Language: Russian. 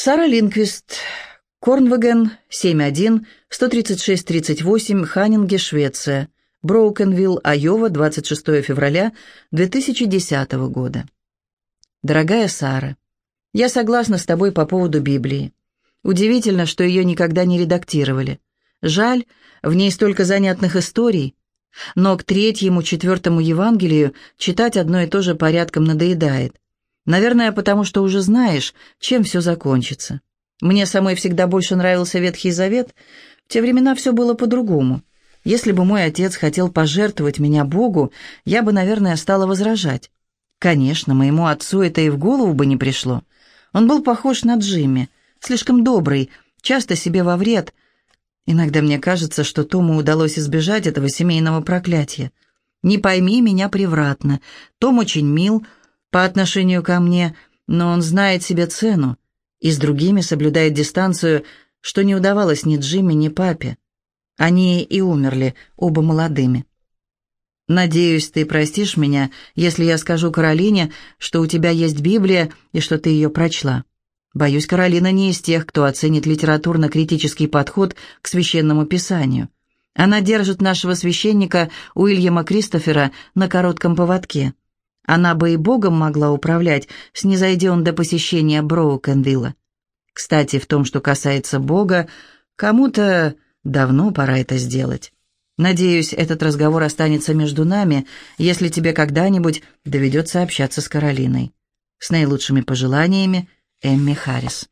Сара Линквист, Корнваген, 71, 136-38, Ханнинге, Швеция. Броукенвилл, Айова, 26 февраля 2010 года. Дорогая Сара, я согласна с тобой по поводу Библии. Удивительно, что ее никогда не редактировали. Жаль, в ней столько занятных историй. Но к третьему, четвертому Евангелию читать одно и то же порядком надоедает. Наверное, потому что уже знаешь, чем все закончится. Мне самой всегда больше нравился Ветхий Завет. В те времена все было по-другому. Если бы мой отец хотел пожертвовать меня Богу, я бы, наверное, стала возражать. Конечно, моему отцу это и в голову бы не пришло. Он был похож на Джимми, слишком добрый, часто себе во вред. Иногда мне кажется, что Тому удалось избежать этого семейного проклятия. Не пойми меня превратно. Том очень мил по отношению ко мне, но он знает себе цену и с другими соблюдает дистанцию, что не удавалось ни Джимми, ни папе. Они и умерли, оба молодыми. Надеюсь, ты простишь меня, если я скажу Каролине, что у тебя есть Библия и что ты ее прочла. Боюсь, Каролина не из тех, кто оценит литературно-критический подход к священному писанию. Она держит нашего священника Уильяма Кристофера на коротком поводке. Она бы и Богом могла управлять, снизойдя он до посещения Броукенвилла. Кстати, в том, что касается Бога, кому-то Давно пора это сделать. Надеюсь, этот разговор останется между нами, если тебе когда-нибудь доведется общаться с Каролиной. С наилучшими пожеланиями, Эмми Харрис.